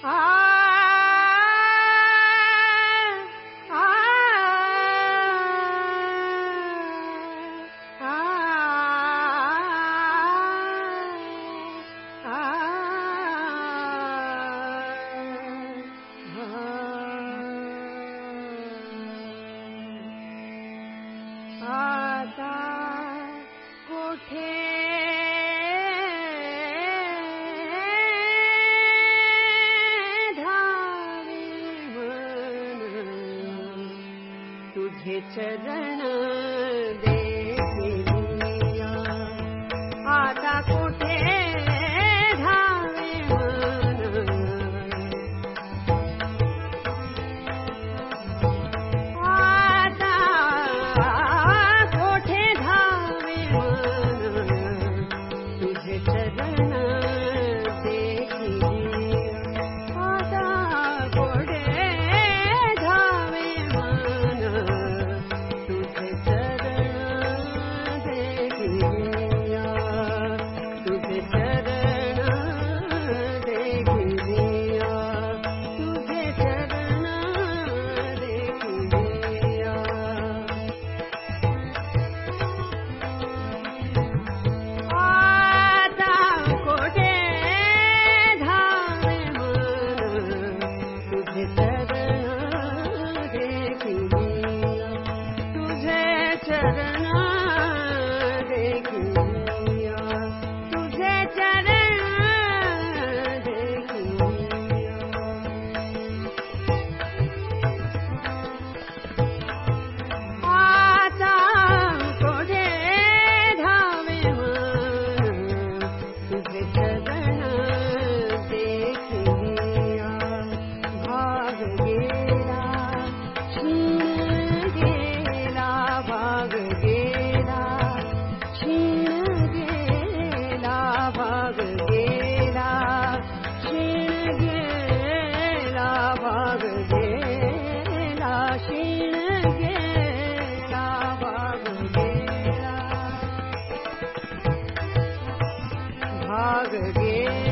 Ada चरण Yeah. again.